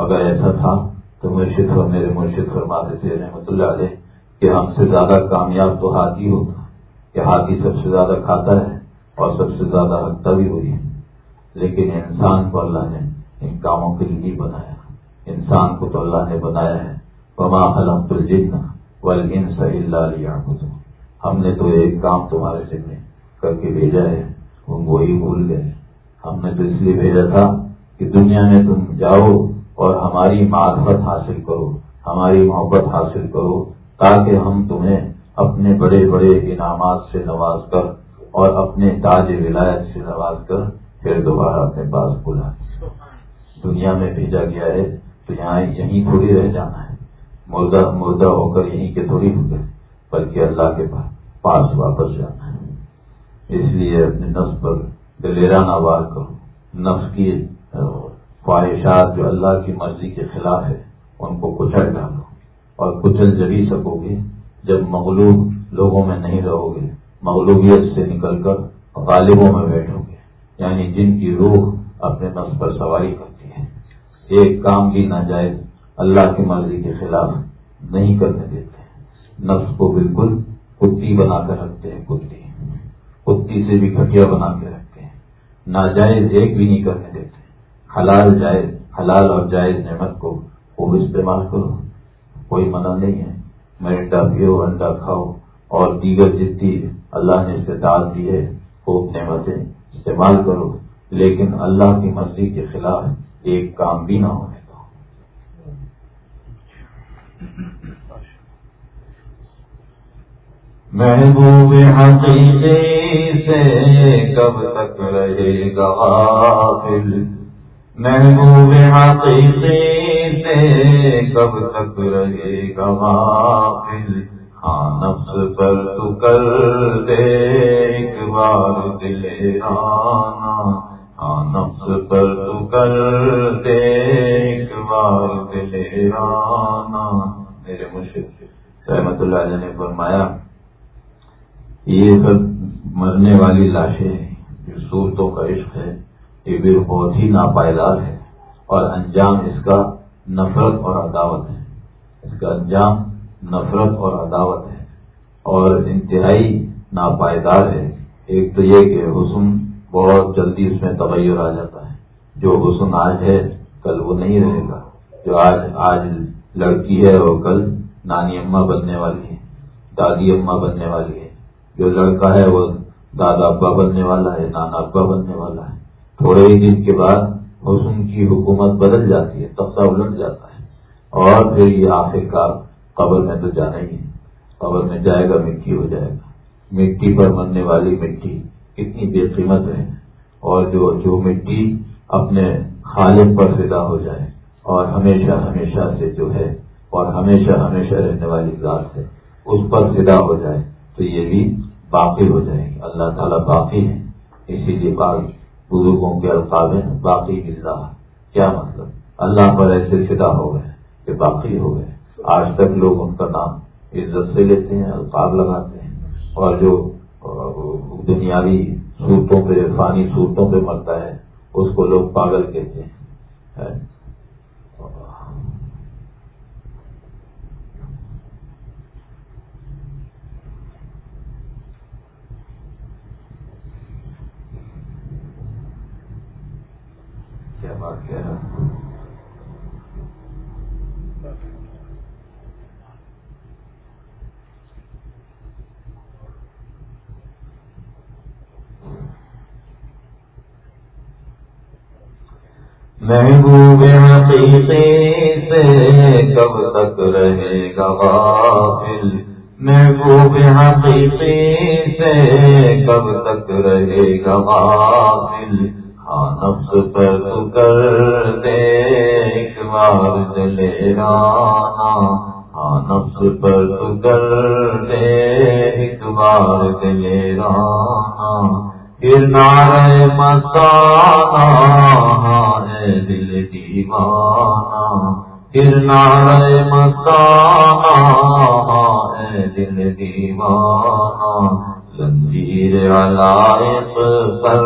اگر ایسا تھا تو مرشد اور میرے مرشد فرماتے تھے رحمۃ اللہ علیہ، کہ ہم سے زیادہ کامیاب تو ہاتھی ہوتا کہ ہاتھی سب سے زیادہ کھاتا ہے اور سب سے زیادہ ہکتا بھی ہوئی ہے۔ لیکن انسان کو اللہ نے ان کاموں کے لیے بنایا۔ انسان کو تو اللہ نے بنایا ہے۔ وما حلم الجن والانس الا ليعبدون۔ ہم نے تو ایک کام تمہارے ذمہ کر کے بھیجا ہے۔ تم وہی بھول گئے ہم نے تو اس لیے بھیجا تھا کہ دنیا میں تم جاؤ اور ہماری معرفت حاصل کرو، ہماری محبت حاصل کرو، تاکہ ہم تمہیں اپنے بڑے بڑے انعامات سے نواز کر اور اپنے تاج ولایت سے نواز کر پھر دوبارہ اپنے پاس بلا۔ دنیا میں بھیجا گیا ہے تو یہاں یہیں تھوڑی رہ جانا ہے۔ مردہ مردہ ہو کر یہیں کے تھوڑی ہو گئے بلکہ اللہ کے پاس واپس جانا ہے۔ اس لیے اپنے نفس پر دلیرا نہ وار کرو۔ نفس کی خواہشات جو اللہ کی مرضی کے خلاف ہے، ان کو کچل ڈالو۔ اور کچل جبھی سکو گے، جب مغلوب لوگوں میں نہیں رہو گے، مغلوبیت سے نکل کر غالبوں میں بیٹھو گے۔ یعنی جن کی روح اپنے نفس پر سواری کرتی ہے ایک کام بھی ناجائز اللہ کی مرضی کے خلاف نہیں کرنے دیتے نفس کو بالکل کتی بنا کر رکھتے ہیں، کتی۔ کتی سے بھی گھٹیا بنا کے رکھتے ہیں۔ ناجائز ایک بھی نہیں کرنے دیتے۔ حلال جائز، حلال اور جائز نعمت کو خوب استعمال کرو۔ کوئی منع نہیں ہے۔ میں انڈا پیو، انڈا کھاؤ اور دیگر جتنی اللہ نے استطاعت دی ہے، خوب نعمتیں استعمال کرو۔ لیکن اللہ کی مرضی کے خلاف ایک کام بھی نہ ہونے دو۔ محبوب حقیقی سے کب تک رہے گا غافل؟ محبوب حقیقی سے کب تک رہے گا غافل؟ ہاں نفس پر تو کر دے، ایک بار دل آنا۔ نفس پر تو کر دے ایک بار دل میرے مشرق رحمت اللہ علیہ نے فرمایا، یہ سب مرنے والی لاشیں ہیں جو صورتوں کا عشق ہے، یہ بھی بہت ہی ناپائیدار ہے اور انجام اس کا نفرت اور عداوت ہے۔ اس کا انجام نفرت اور عداوت ہے اور انتہائی ناپائیدار ہے۔ ایک تو یہ کہ حسن بہت جلدی اس میں تغیر آ جاتا ہے۔ جو حسن آج ہے، کل وہ نہیں رہے گا۔ جو آج آج لڑکی ہے وہ کل نانی اماں بننے والی ہے دادی اماں بننے والی ہے جو لڑکا ہے، وہ دادا ابا بننے والا ہے، نانا ابا بننے والا ہے۔ تھوڑے ہی دن کے بعد حسن کی حکومت بدل جاتی ہے، تختہ الٹ جاتا ہے۔ اور پھر یہ آخر کار قبر میں تو جانا ہی ہے۔ قبر میں جائے گا، مٹی ہو جائے گا۔ مٹی پر مرنے والی مٹی کتنی بے قیمت ہے اور جو جو مٹی اپنے خالق پر فدا ہو جائے اور ہمیشہ ہمیشہ سے جو ہے اور ہمیشہ ہمیشہ رہنے والی ذات ہے اس پر فدا ہو جائے تو یہ بھی باقی ہو جائے گی۔ اللہ تعالیٰ باقی ہے اسی لیے بزرگوں کے القاب ہیں، باقی ملتا کیا مطلب؟ اللہ پر ایسے فدا ہو گئے کہ باقی ہو گئے۔ آج تک لوگ ان کا نام عزت سے لیتے ہیں القاب لگاتے ہیں اور جو دنیاوی صورتوں پہ فانی صورتوں پہ مرتا ہے اس کو لوگ پاگل کہتے ہیں کیا بات کہہ رہا محبوب حقیقی سے کب تک رہے گا غافل؟ محبوب حقیقی سے کب تک رہے گا غافل؟ ہاں نفس پر تو کر دے ایک بار دلے رانا۔ ہاں نفس پر تو کر دے ایک بار دلے رانا پھر نارے دل دیوانا کرنارے مستانہ اے دل دیوانہ زنجیر علائق پر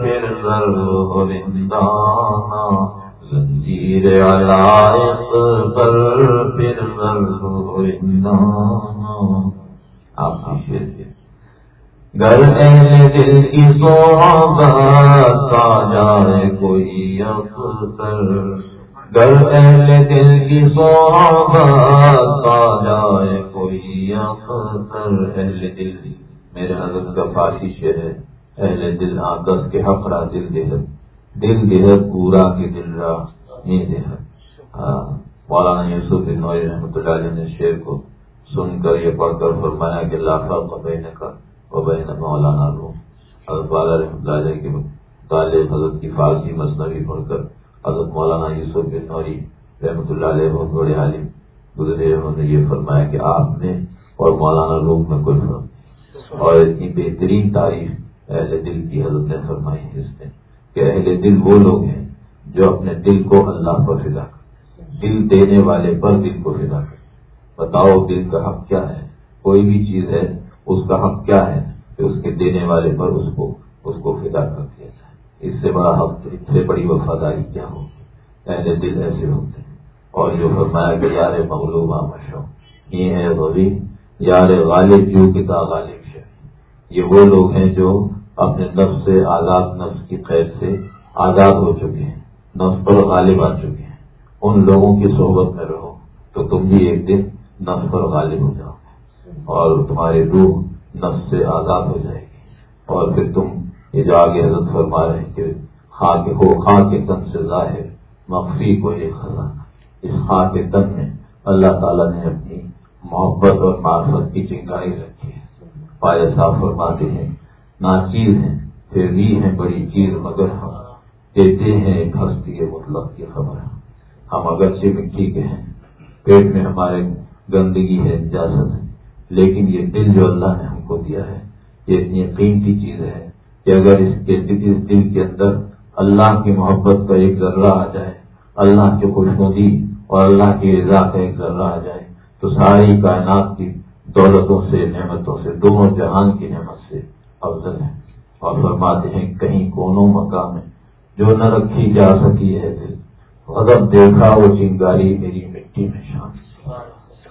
پھر ضرور رندانہ زنجیر علائق پر پھر ضرور رندانہ آپ کی گر اہل دل کی صحبت آ جائے کوئی اختر گر اہل دل کی صحبت آ جائے کوئی اختر اہل دل، میرے حضرت کا فارسی شعر ہے۔ اہل دل آدت کے حق را دل دہت۔ دل دہت پورا کے دل را نہیں دہت۔ ہاں، مولانا یوسف نوئی رحمۃ اللہ علیہ نے شعر کو سن کر یہ پڑھ کر فرمایا کہ لافا مبین کا وبین مولانا روم حضرت والا رحمۃ اللہ کے طالب حضرت کی فارسی مصنوعی پڑھ کر، حضرت مولانا یوسف بن نوری رحمۃ اللہ علیہ بہت بڑے عالم گزرے انہوں نے یہ فرمایا کہ آپ نے اور مولانا لوگ میں کوئی فرق اور اتنی بہترین تعریف اہل دل کی حضرت نے فرمائی ہے اس نے کہ اہل دل وہ لوگ ہیں جو اپنے دل کو اللہ پر فدا کر، دل دینے والے پر دل کو فدا کر۔ بتاؤ دل کا حق کیا ہے؟ کوئی بھی چیز ہے اس کا حق کیا ہے کہ اس کے دینے والے پر اس کو اس کو فدا کر دیا جائے؟ اس سے بڑا حق اس سے بڑی وفاداری کیا ہوگی پہلے دل ایسے ہوتے ہیں۔ اور جو فرمایا کہ یار مغلوبہ مشو یہ ہے غبی یار غالب جو کتا غالب ہے یہ وہ لوگ ہیں جو اپنے نفس سے آزاد، نفس کی قید سے آزاد ہو چکے ہیں، نفس پر غالب آ چکے ہیں۔ ان لوگوں کی صحبت میں رہو تو تم بھی ایک دن نفس پر غالب ہو جاؤ۔ اور تمہاری روح نفس سے آزاد ہو جائے گی۔ اور پھر تم یہ جو آگے حضرت فرما رہے ہیں کہ خاک ہو، خاک کے تن سے ظاہر مخفی کو یہ خزانہ۔ اس خاک کے تن میں اللہ تعالیٰ نے اپنی محبت اور معرفت کی چنگائی رکھی ہے۔ پائے صاحب فرماتے ہیں نا چیز ہیں پھر بھی ہیں بڑی چیز مگر ہم۔ دیتے ہیں ایک ہستی مطلب کی خبر ہم اگرچہ مٹی کے ہیں، پیٹ میں ہمارے گندگی ہے اجازت ہے۔ لیکن یہ دل جو اللہ نے ہم کو دیا ہے، یہ اتنی قیمتی چیز ہے کہ اگر اس کے اس دل کے اندر اللہ کی محبت کا ایک ذرہ آ جائے، اللہ کی خوشبودی اور اللہ کی رضا کا ایک ذرہ آ جائے، تو ساری کائنات کی دولتوں سے، نعمتوں سے، دونوں جہان کی نعمت سے افضل ہے اور فرماتے ہیں، کہیں کونوں مقام ہے جو نہ رکھی جا سکی ہے دل۔ غضب دیکھا، وہ چنگاری میری مٹی میں شان۔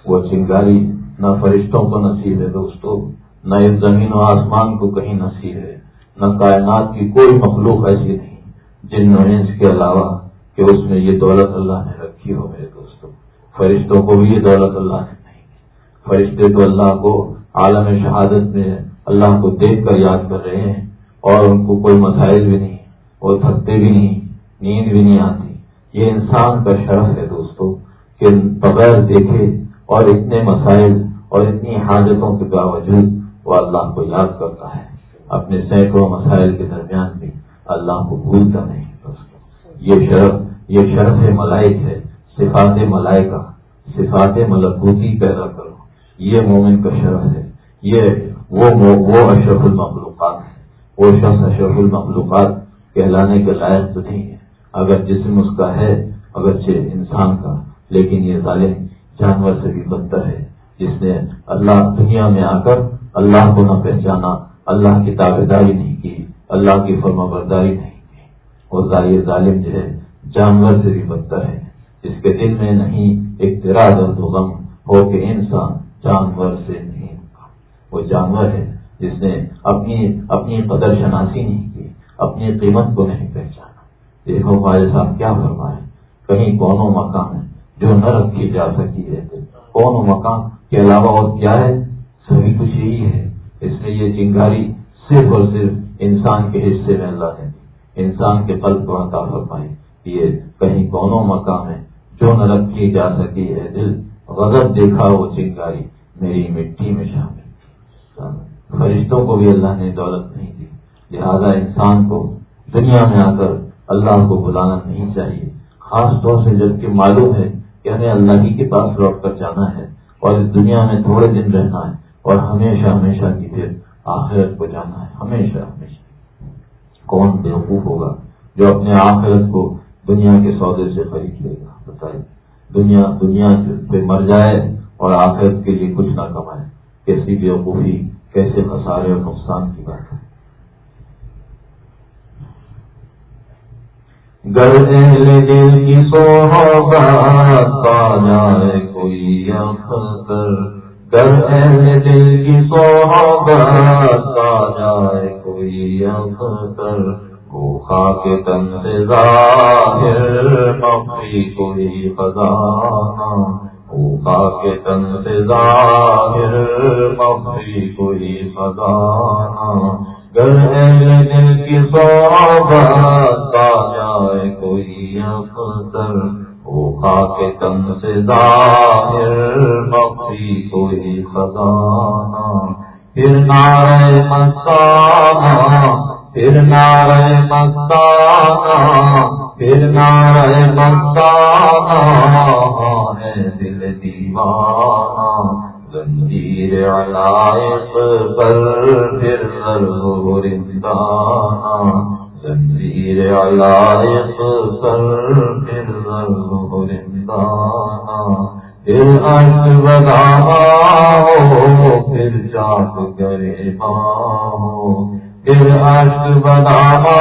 وہ چنگاری نہ فرشتوں کو نصیب ہے دوستوں نہ اس زمین و آسمان کو کہیں نصیب ہے، نہ کائنات کی کوئی مخلوق ایسی نہیں جن انس کے علاوہ کہ اس میں یہ دولت اللہ نے رکھی ہو میرے دوستوں فرشتوں کو بھی یہ دولت اللہ نے نہیں فرشتے تو اللہ کو عالم شہادت میں اللہ کو دیکھ کر یاد کر رہے ہیں اور ان کو کوئی مسائل بھی نہیں، وہ تھکتے بھی نہیں، نیند بھی نہیں آتی۔ یہ انسان کا شرف ہے دوستوں کہ بغیر دیکھے اور اتنے مسائل اور اتنی حاجتوں کے باوجود وہ اللہ کو یاد کرتا ہے۔ اپنے سینکڑوں مسائل کے درمیان بھی اللہ کو بھولتا نہیں یہ شرف یہ شرف ملائک ہے۔ صفات ملائکہ، صفات ملکوتی پیدا کرو۔ یہ مومن کا شرف ہے۔ یہ وہ وہ اشرف المخلوقات ہے وہ شخص اشرف المخلوقات کہلانے کے لائق تو نہیں ہے۔ اگر جسم اس کا ہے، اگرچہ انسان کا، لیکن یہ ظالم جانور سے بھی بدتر ہے۔ جس نے اللہ دنیا میں آ کر اللہ کو نہ پہچانا، اللہ کی تابے داری نہیں کی، اللہ کی فرما برداری نہیں کی۔ اور ظاہر ظالم جو ہے، جانور سے بھی بدتر ہے۔ جس کے دل میں نہیں ایک درد و غم ہو کے انسان جانور سے نہیں۔ وہ جانور ہے جس نے اپنی اپنی قدر شناسی نہیں کی، اپنی قیمت کو نہیں پہچانا۔ دیکھو خواجہ صاحب کیا فرمائے کہیں کونوں مکان ہے جو نہ رکھی جا سکی ہے کون مکان کے علاوہ اور کیا ہے؟ سبھی کچھ یہی ہے۔ اس میں یہ چنگاری صرف اور صرف انسان کے حصے میں اللہ نے انسان کے قلب کو عطا فرمائی یہ کہیں کونوں مقام ہے۔ جو نہ رکھی جا سکی ہے دل، غضب دیکھا وہ چنگاری میری مٹی میں شامل فرشتوں کو بھی اللہ نے دولت نہیں دی۔ لہذا انسان کو دنیا میں آ کر اللہ کو بلانا نہیں چاہیے۔ خاص طور سے جبکہ معلوم ہے کہ ہمیں اللہ ہی کے پاس لوٹ کر جانا ہے۔ اور اس دنیا میں تھوڑے دن رہنا ہے اور ہمیشہ ہمیشہ کی پھر آخرت کو جانا ہے، ہمیشہ ہمیشہ۔ کون بیوقوف ہوگا جو اپنے آخرت کو دنیا کے سودے سے خرید لے گا؟ بتائیے۔ دنیا دنیا سے مر جائے اور آخرت کے لیے کچھ نہ کمائے۔ کیسی بے کیسے خسارے اور نقصان کی بات ہے؟ گر دل کی صحبت پا جائے کوئی اختر گر اہل دل کی صحبت پا جائے کوئی اختر وہ خاک تن سے ظاہر مفی کوئی خزانہ۔ وہ خاک تن سے ظاہر مفی کوئی خزانہ۔ گر اہل دل کی صحبت پا جائے کوئی افسر وہ خاک تن سے ظاہر مفی کوئی خزانہ۔ پھر نارے مستانہ، پھر نارے مستانہ، پھر نارے مستانہ۔ ہے دل دیوانہ، زنجیر علائق پر پھر ضرور رندانہ زنجیر علائق پر پھر ضرور رندانہ پھر عرش بداما ہو، پھر چاک کرے ہو، پھر عرش بداما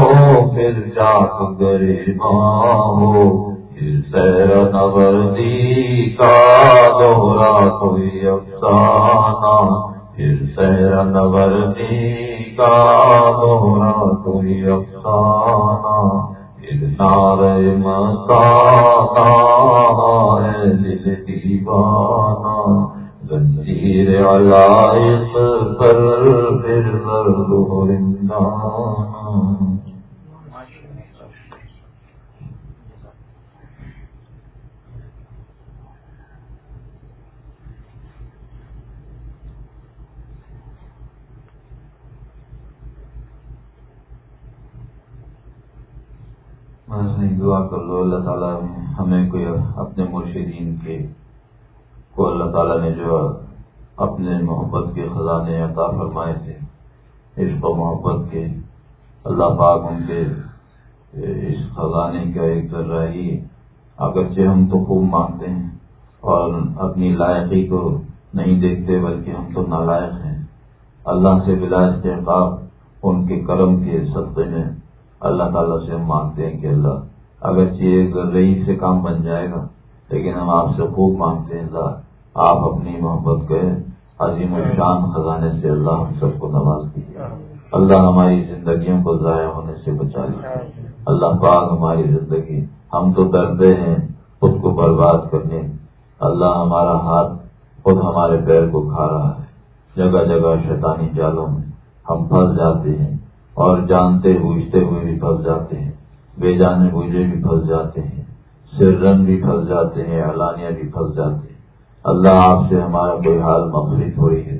ہو، پھر چاک کرے ہو سیر نوردی کا دوہرا کوئی افسانہ، پھر سیر نوردی کا دعا کر لو، اللہ تعالیٰ ہمیں کوئی اپنے مرشدین کے کو اللہ تعالیٰ نے جو اپنے محبت کے خزانے عطا فرمائے تھے عشق و محبت کے اللہ پاک ان کے اس خزانے کا ایک ذرہ ہی اگرچہ ہم تو خوب مانتے ہیں اور اپنی لائقی کو نہیں دیکھتے، بلکہ ہم تو نالائق ہیں۔ اللہ سے بلا استحقاق، ان کے کرم کے سطح میں اللہ تعالیٰ سے ہم مانگتے ہیں کہ اللہ اگرچہ رہی سے کام بن جائے گا، لیکن ہم آپ سے خوب مانگتے ہیں اللہ آپ اپنی محبت کے عظیم الشان خزانے سے اللہ ہم سب کو نواز دیجیے اللہ ہماری زندگیوں کو ضائع ہونے سے بچا لیجیے اللہ پاک ہماری زندگی، ہم تو ڈرتے ہیں خود کو برباد کرنے۔ اللہ ہمارا ہاتھ خود ہمارے پیر کو کھا رہا ہے۔ جگہ جگہ شیطانی جالوں میں ہم پھنس جاتے ہیں اور جانتے بوجھتے ہوئے بھی پھنس جاتے ہیں۔ بے جانے بوجھے بھی پھنس جاتے ہیں، سررن بھی پھنس جاتے ہیں، اعلانیہ بھی پھنس جاتے ہیں۔ اللہ آپ سے ہمارا کوئی حال مخلف ہو رہی ہے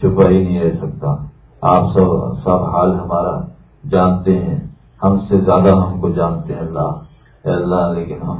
چھپا ہی نہیں رہ سکتا۔ آپ سب سب حال ہمارا جانتے ہیں، ہم سے زیادہ ہم کو جانتے ہیں۔ اللہ، اے اللہ، لیکن ہم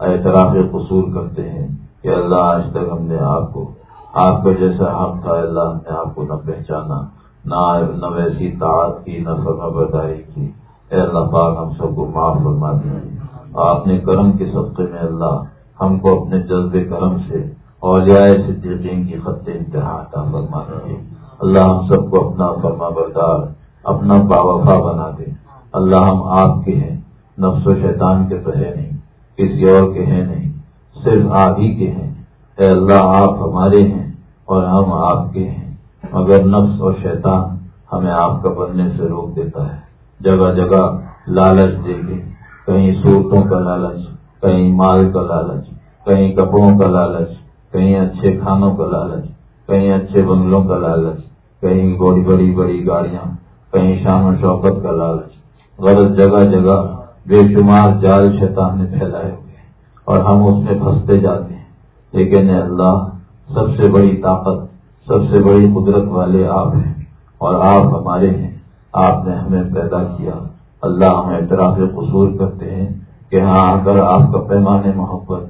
اعتراف قصور کرتے ہیں کہ اللہ آج تک ہم نے آپ کو، آپ کا جیسا حق تھا اللہ، ہم نے آپ کو نہ پہچانا، نہ ویسی تعداد کی، نہ فرما برداری کی۔ اے اللہ پاک ہم سب کو معاف فرما دیں آپ نے کرم کے سبقے میں اللہ ہم کو اپنے جذب کرم سے اور صدیقین کی خط انتہا عطا فرما دیجیے اللہ ہم سب کو اپنا فرما بردار، اپنا باوفا بنا دے۔ اللہ ہم آپ کے ہیں، نفس و شیطان کے تو ہے نہیں، کسی اور کے ہیں نہیں، صرف آپ ہی کے ہیں۔ اے اللہ آپ ہمارے ہیں اور ہم آپ کے ہیں۔ مگر نفس اور شیطان ہمیں آپ کا بننے سے روک دیتا ہے۔ جگہ جگہ لالچ دے کے کہیں صورتوں کا لالچ، کہیں مال کا لالچ، کہیں کپڑوں کا لالچ، کہیں اچھے کھانوں کا لالچ، کہیں اچھے بنگلوں کا لالچ، کہیں بڑی بڑی بڑی گاڑیاں، کہیں شان و شوقت کا لالچ۔ غلط جگہ جگہ بے شمار جال شیطان نے پھیلائے ہوئے اور ہم اس میں پھنستے جاتے ہیں۔ لیکن اللہ، سب سے بڑی طاقت، سب سے بڑی قدرت والے آپ ہیں اور آپ ہمارے ہیں۔ آپ نے ہمیں پیدا کیا۔ اللہ ہم اعتراف قصور کرتے ہیں کہ ہاں اگر آپ کا پیمانے محبت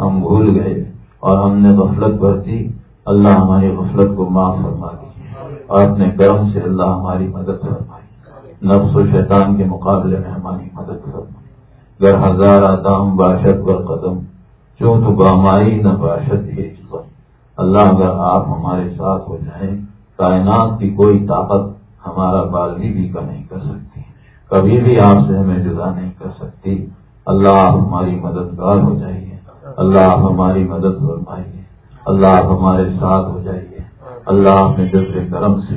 ہم بھول گئے اور ہم نے غفلت برتی اللہ ہماری غفلت کو معاف فرما دی اور اپنے کرم سے اللہ ہماری مدد فرمائی نفس و شیطان کے مقابلے میں ہماری مدد فرمائی گر ہزار آدام باشد و قدم جو تو بامائی نہ باشد اللہ، اگر آپ ہمارے ساتھ ہو جائیں، کائنات کی کوئی طاقت ہمارا بالغی بھی کا نہیں کر سکتی۔ کبھی بھی آپ سے ہمیں جدا نہیں کر سکتی۔ اللہ ہماری مددگار ہو جائیے۔ اللہ آپ ہماری مدد فرمائیے۔ اللہ آپ ہمارے ساتھ ہو جائیے۔ اللہ اپنے جذب کرم سے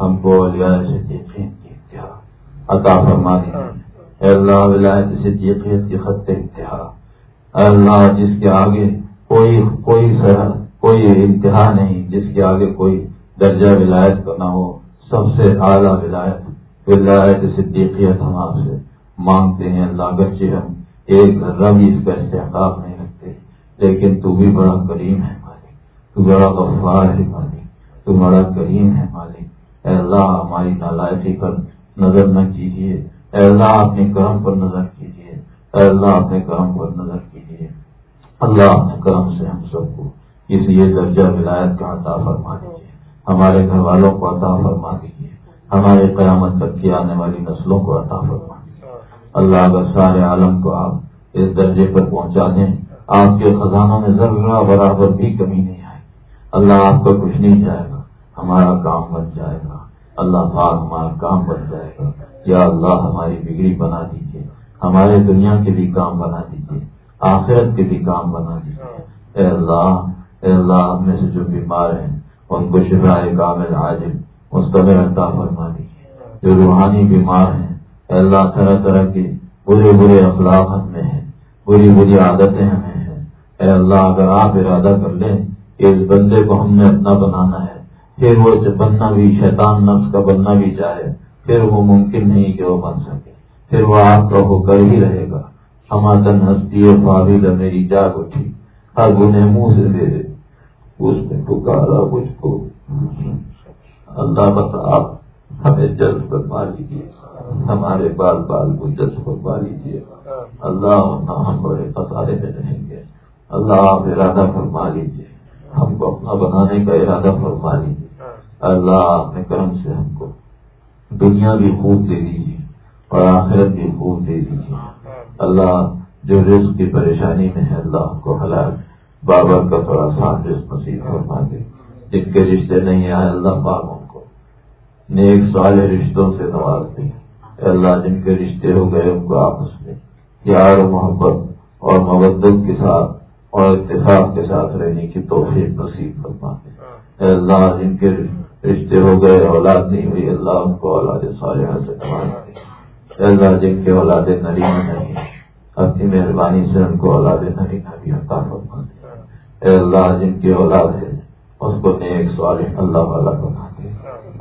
ہم کو سے دیکھیں عطا فرما اے اللہ ولایت سے کی خط انتہا۔ اے اللہ جس کے آگے کوئی کوئی سر، کوئی انتہا نہیں، جس کے آگے کوئی درجہ ولایت کا نہ ہو سب سے اعلیٰ ولایت ولایت صدیقیت ہم آپ سے مانگتے ہیں اللہ گرچہ ہم ایک ذرہ بھی اس کا استحقاق نہیں رکھتے۔ لیکن تو بھی بڑا کریم ہے مالک، تو بڑا غفار ہے مالک، تو بڑا کریم ہے مالک۔ اے اللہ، ہماری نالائقی پر نظر نہ کیجیے۔ اے اللہ، اپنے کرم پر نظر کیجیے۔ اے اللہ، اپنے کرم پر نظر کیجیے۔ اللہ اپنے کرم سے ہم سب کو اس لیے درجہ ولایت کا عطا فرما دیجیے ہمارے گھر والوں کو عطا فرما دیجیے۔ ہمارے قیامت تک کی آنے والی نسلوں کو عطا فرما دیجیے۔ اللہ اگر سارے عالم کو آپ اس درجے پر پہنچا دیں، آپ کے خزانوں میں ذرا برابر بھی کمی نہیں آئے۔ اللہ آپ کا کچھ نہیں جائے گا، ہمارا کام بن جائے گا۔ اللہ پاک ہمارا کام بن جائے گا۔ یا اللہ ہماری بگڑی بنا دیجیے۔ ہمارے دنیا کے بھی کام بنا دیجیے۔ آخرت کے بھی کام بنا دیجیے۔ اے اللہ اے اللہ ہم میں سے جو بیمار ہیں ان کو شفائے کامل عاجل مستقل عطا فرما دیجیے جو روحانی بیمار ہیں اللہ طرح طرح کے برے برے اخلاق ہم میں ہیں، بری بری عادتیں ہمیں ہیں۔ اے اللہ، اگر آپ ارادہ کر لیں کہ اس بندے کو ہم نے اپنا بنانا ہے، پھر وہ بننا بھی شیطان نفس کا بننا بھی چاہے، پھر وہ ممکن نہیں کہ وہ بن سکے۔ پھر وہ آپ کا ہو کر ہی رہے گا۔ ہماتن ہستی فاوید میری جاگ اٹھی ہر گنے منہ سے دے دے اس نے پکارا مجھ کو۔ اللہ بتا آپ ہمیں جذب کروا لیجیے ہمارے بال بال کو جذب کروا لیجیے اللہ ہم بڑے پسارے میں رہیں گے۔ اللہ آپ ارادہ فرما لیجیے ہم کو اپنا بنانے کا ارادہ فرما لیجیے اللہ اپنے کرم سے ہم کو دنیا بھی خوب دے دیجیے اور آخرت بھی خوب دے دیجیے اللہ جو رزق کی پریشانی میں ہے، اللہ کو حلال بابر کا تھوڑا ساتھ رزق نصیب فرما دے۔ جن کے رشتے نہیں آئے اللہ پاک ان کو۔ نیک سارے رشتوں سے نواز دیں اللہ، جن کے رشتے ہو گئے، ان کو آپس میں پیار و محبت اور مبدت کے ساتھ اور اتفاق کے ساتھ رہنے کی توفیق نصیب فرما دے۔ اللہ، جن کے رشتے ہو گئے، اولاد نہیں ہوئی اللہ، ان کو اولاد صالحہ سے نواز اللہ، جن کے اولاد نریم نہیں اپنی مہربانی سے ان کو اولاد نرینا بھی عطا فرما دے۔ اللہ، جن کی اولاد ہے، اس کو نیک سوال اللہ والا بنا دے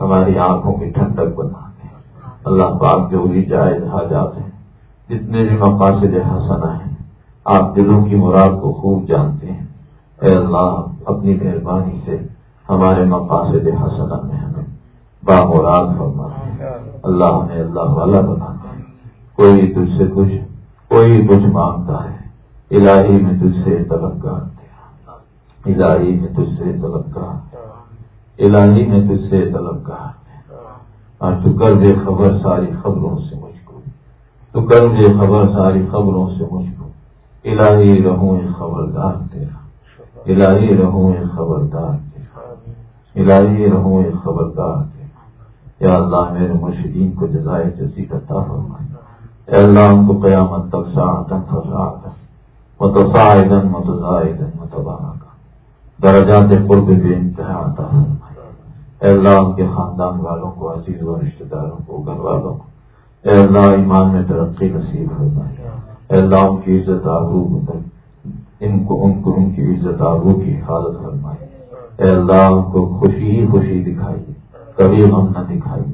ہماری آنکھوں کی ٹھنڈک بنا دے اللہ پاک جو بھی جائز حاجات ہیں، جتنے بھی مقاصد حسنا ہیں، آپ دلوں کی مراد کو خوب جانتے ہیں۔ اے اللہ، اپنی مہربانی سے ہمارے مقاصد حسن میں ہمیں بامراد فرما اللہ نے اللہ والا بنا کوئی تجھ سے کچھ، کوئی کچھ مانگتا ہے۔ الہی میں تجھ سے طلبگار الہی میں تجھ سے طلبگار الہی میں تجھ سے طلبگار اور تو کر دے خبر ساری خبروں سے مجھ کو۔ تو کر دے خبر ساری خبروں سے مجھ کو۔ الہی رہوں خبردار تیرا۔ الہی رہوں خبردار الہی رہوں ایک خبردار یا اللہ، میرے مرشدین کو جزائے جیسی کرتا فرمائے اے اللہ ان کو قیامت تک ساعتن فساعتن متصاعدن متزائدن متبانا کا درجات قرب بے انتہا عطا فرمائے اے اللہ، ان کے خاندان والوں کو، عزیز و رشتہ داروں کو، گھر والوں کو۔ اے اللہ، ایمان میں ترقی نصیب فرمائے۔ اے اللہ، ان کی عزت آبرو ان کو ان کو، ان کی عزت آبرو کی حفاظت فرمائے۔ اے اللہ کو خوشی ہی خوشی دکھائیے کبھی غم نہ دکھائیے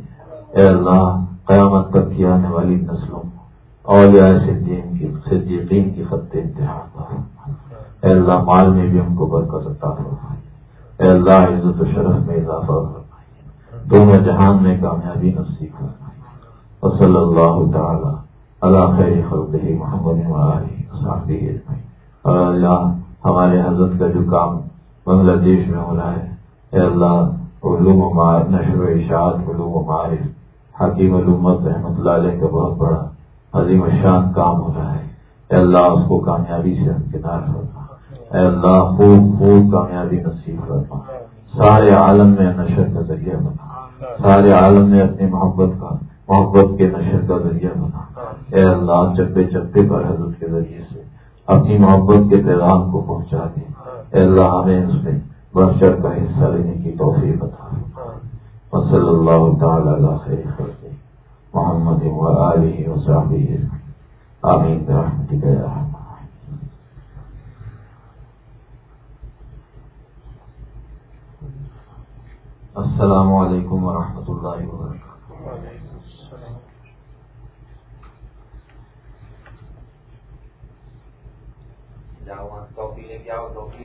اے اللہ، قیامت تک کی آنے والی نسلوں اور ایسے دین کی، صدیقین کی خط انتہا اے اللہ مال میں بھی ہم کو برکت عطا فرمائے۔ اے اللہ عزت و شرف میں اضافہ فرمائیے دونوں جہان میں کامیابی نصیب فرمائیے اور صلی اللہ تعالی اللہ خیر خلق محمد اور اللہ ہمارے حضرت کا جو کام بنگلہ دیش میں ہو رہا ہے، اے اللہ علوم و معارف نشر و اشاعت، علوم و معارف، حکیم علومت رحمۃ اللہ علیہ کا بہت بڑا عظیم شان کام ہو رہا ہے۔ اے اللہ اس کو کامیابی سے ہمکنار ہوگا اے اللہ خوب خوب کامیابی نصیب کرنا سارے عالم میں نشر کا ذریعہ بنا۔ سارے عالم میں اپنی محبت کا محبت کے نشر کا ذریعہ بنا۔ اے اللہ چپے چپے پر حضرت کے ذریعے سے اپنی محبت کے پیغام کو پہنچا دے۔ اے اللہ ہمیں اس میں چڑھ کا حصہ لینے کی توفیق بتا وصلی اللہ تعالی خیر محمد و آمین برحمتک یا رحمت۔ السلام علیکم ورحمۃ اللہ وبرکاتہ۔ جاؤ وہاں ٹاپی لے کے آؤ ٹاپی